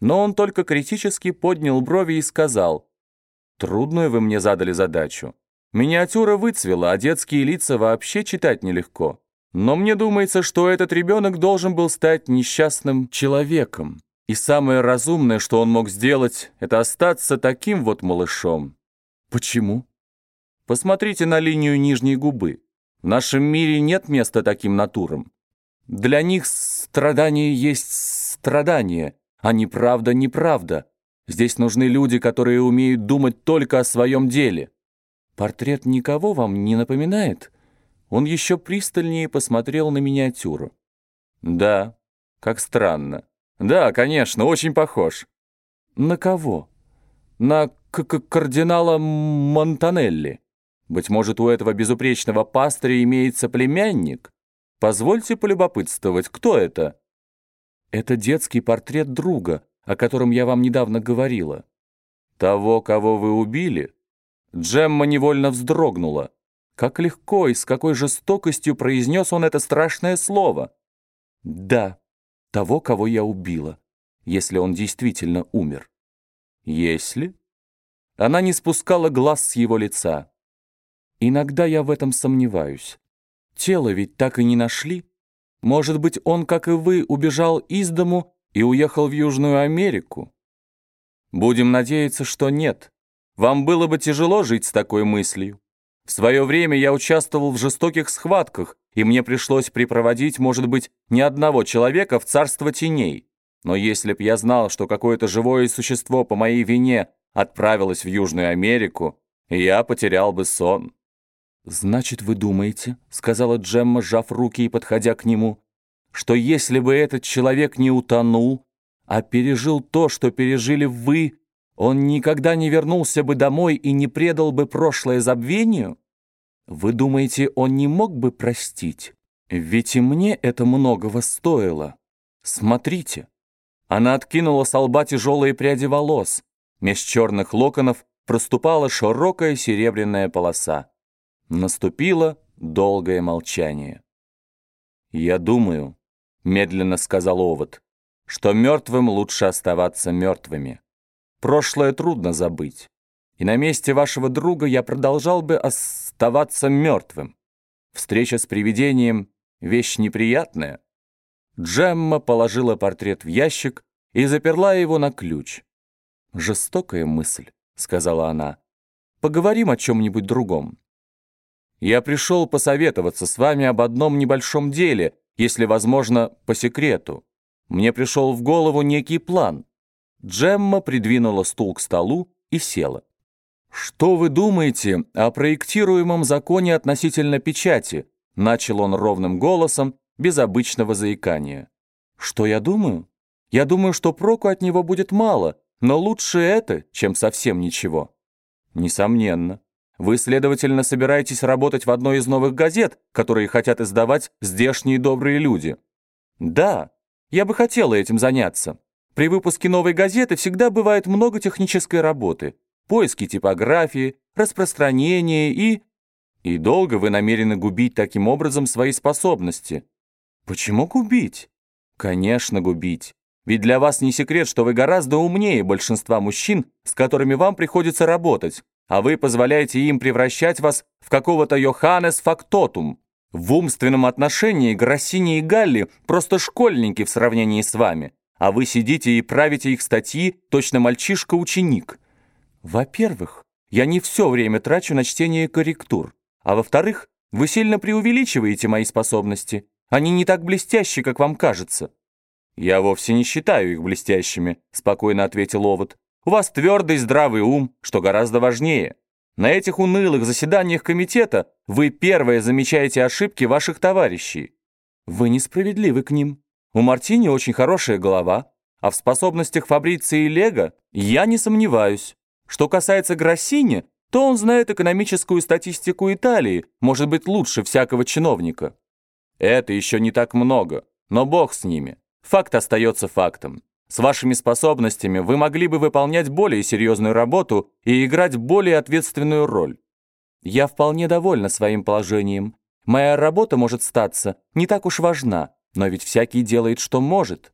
но он только критически поднял брови и сказал, «Трудную вы мне задали задачу. Миниатюра выцвела, а детские лица вообще читать нелегко. Но мне думается, что этот ребенок должен был стать несчастным человеком. И самое разумное, что он мог сделать, это остаться таким вот малышом. Почему? Посмотрите на линию нижней губы. В нашем мире нет места таким натурам. Для них страдание есть страдание, а неправда — неправда. Здесь нужны люди, которые умеют думать только о своем деле. Портрет никого вам не напоминает? Он еще пристальнее посмотрел на миниатюру. Да, как странно. Да, конечно, очень похож. На кого? На к -к кардинала Монтанелли. Быть может, у этого безупречного пастыря имеется племянник? Позвольте полюбопытствовать, кто это? Это детский портрет друга, о котором я вам недавно говорила. Того, кого вы убили? Джемма невольно вздрогнула. Как легко и с какой жестокостью произнес он это страшное слово. Да, того, кого я убила, если он действительно умер. Если? Она не спускала глаз с его лица. Иногда я в этом сомневаюсь. Тело ведь так и не нашли. Может быть, он, как и вы, убежал из дому и уехал в Южную Америку? Будем надеяться, что нет. Вам было бы тяжело жить с такой мыслью. В свое время я участвовал в жестоких схватках, и мне пришлось припроводить, может быть, ни одного человека в царство теней. Но если б я знал, что какое-то живое существо по моей вине отправилось в Южную Америку, я потерял бы сон. «Значит, вы думаете, — сказала Джемма, сжав руки и подходя к нему, — что если бы этот человек не утонул, а пережил то, что пережили вы, он никогда не вернулся бы домой и не предал бы прошлое забвению? Вы думаете, он не мог бы простить? Ведь и мне это многого стоило. Смотрите». Она откинула с лба тяжелые пряди волос. Меж черных локонов проступала широкая серебряная полоса. Наступило долгое молчание. «Я думаю», — медленно сказал Овод, «что мертвым лучше оставаться мертвыми. Прошлое трудно забыть, и на месте вашего друга я продолжал бы оставаться мертвым. Встреча с привидением — вещь неприятная». Джемма положила портрет в ящик и заперла его на ключ. «Жестокая мысль», — сказала она. «Поговорим о чем-нибудь другом». Я пришел посоветоваться с вами об одном небольшом деле, если возможно, по секрету. Мне пришел в голову некий план. Джемма придвинула стул к столу и села. «Что вы думаете о проектируемом законе относительно печати?» Начал он ровным голосом, без обычного заикания. «Что я думаю? Я думаю, что проку от него будет мало, но лучше это, чем совсем ничего». «Несомненно. Вы, следовательно, собираетесь работать в одной из новых газет, которые хотят издавать здешние добрые люди. Да, я бы хотела этим заняться. При выпуске новой газеты всегда бывает много технической работы. Поиски типографии, распространение и... И долго вы намерены губить таким образом свои способности. Почему губить? Конечно, губить. Ведь для вас не секрет, что вы гораздо умнее большинства мужчин, с которыми вам приходится работать а вы позволяете им превращать вас в какого-то Йоханнес Фактотум. В умственном отношении Гроссини и Галли просто школьники в сравнении с вами, а вы сидите и правите их статьи, точно мальчишка-ученик. Во-первых, я не все время трачу на чтение корректур, а во-вторых, вы сильно преувеличиваете мои способности. Они не так блестящи, как вам кажется». «Я вовсе не считаю их блестящими», — спокойно ответил Овод. У вас твердый здравый ум, что гораздо важнее. На этих унылых заседаниях комитета вы первые замечаете ошибки ваших товарищей. Вы несправедливы к ним. У Мартини очень хорошая голова, а в способностях Фабриции и Лего я не сомневаюсь. Что касается Гроссини, то он знает экономическую статистику Италии, может быть, лучше всякого чиновника. Это еще не так много, но бог с ними. Факт остается фактом. С вашими способностями вы могли бы выполнять более серьезную работу и играть более ответственную роль. Я вполне довольна своим положением. Моя работа может статься не так уж важна, но ведь всякий делает, что может.